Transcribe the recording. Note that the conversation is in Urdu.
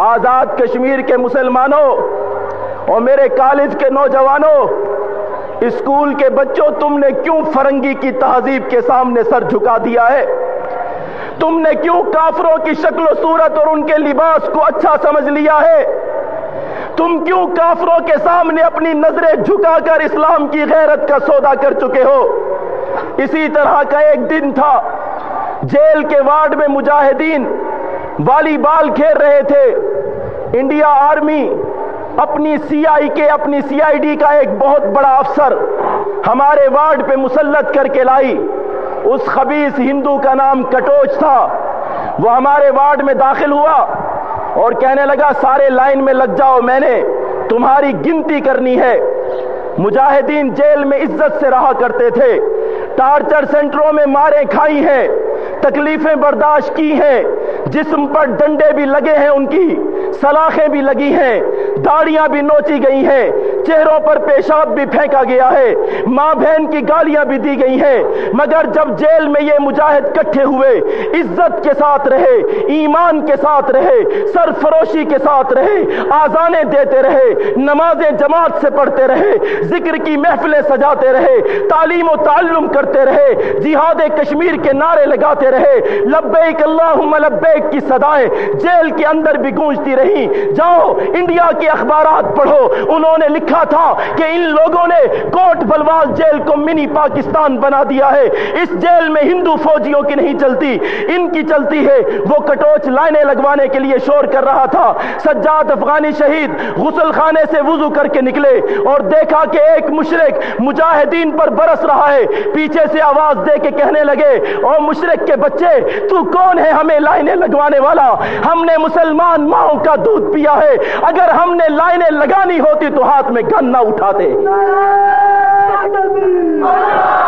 آزاد کشمیر کے مسلمانوں اور میرے کالج کے نوجوانوں، اسکول کے بچوں، تم نے کیوں فرنگی کی تہذیب کے سامنے سر جھکا دیا ہے؟ تم نے کیوں کافروں کی شکل و صورت اور ان کے لباس کو اچھا سمجھ لیا ہے؟ تم کیوں کافروں کے سامنے اپنی نظریں جھکا کر اسلام کی غیرت کا سودا کر چکے ہو؟ اسی طرح کا ایک دن تھا، جیل کے وارڈ میں مجاہدین والی بال کھیل رہے تھے۔ انڈیا آرمی اپنی سی آئی کے، اپنی سی آئی ڈی کا ایک بہت بڑا افسر ہمارے وارڈ پہ مسلط کر کے لائی۔ اس خبیص ہندو کا نام کٹوچ تھا۔ وہ ہمارے وارڈ میں داخل ہوا اور کہنے لگا، سارے لائن میں لگ جاؤ، میں نے تمہاری گنتی کرنی ہے۔ مجاہدین جیل میں عزت سے رہا کرتے تھے۔ ٹارچر سینٹروں میں مارے کھائی ہیں، تکلیفیں برداشت کی ہیں۔ جسم پر ڈنڈے بھی لگے ہیں ان کی سلاخیں بھی لگی ہیں۔ داڑیاں بھی نوچی گئی ہیں، چہروں پر پیشاب بھی پھینکا گیا ہے، ماں بہن کی گالیاں بھی دی گئی ہیں۔ مگر جب جیل میں یہ مجاہد کٹھے ہوئے، عزت کے ساتھ رہے، ایمان کے ساتھ رہے، سرفروشی کے ساتھ رہے، آزانے دیتے رہے، نمازیں جماعت سے پڑھتے رہے، ذکر کی محفلیں سجاتے رہے، تعلیم و تعلم کرتے رہے، جہاد کشمیر کے نعرے لگاتے رہے، لبیک اللہم لبیک کی صدائیں جیل کے اندر بھی گونجتی رہی جاؤ، انڈیا کے اخبارات پڑھو انہوں نے لکھا تھا کہ ان لوگوں نے کوٹ بلوال جیل کو منی پاکستان بنا دیا ہے۔ اس جیل میں ہندو فوجیوں کی نہیں چلتی۔ ان کی چلتی ہے وہ کٹوچ لائنیں لگوانے کے لیے شور کر رہا تھا۔ سجاد افغانی شہید غسل خانے سے وضو کر کے نکلے اور دیکھا کہ ایک مشرق مجاہدین پر برس رہا ہے۔ پیچھے سے آواز دے کے کہنے لگے، او مشرق کے بچے، تو کون ہے ہمیں لائنیں لگوانے والا؟ ہم نے مسلمان ماؤں کا دودھ پیا ہے۔ اگر ہم نے لائنیں لگانی ہوتی تو ہاتھ میں گن نہ اٹھاتے۔ آدمی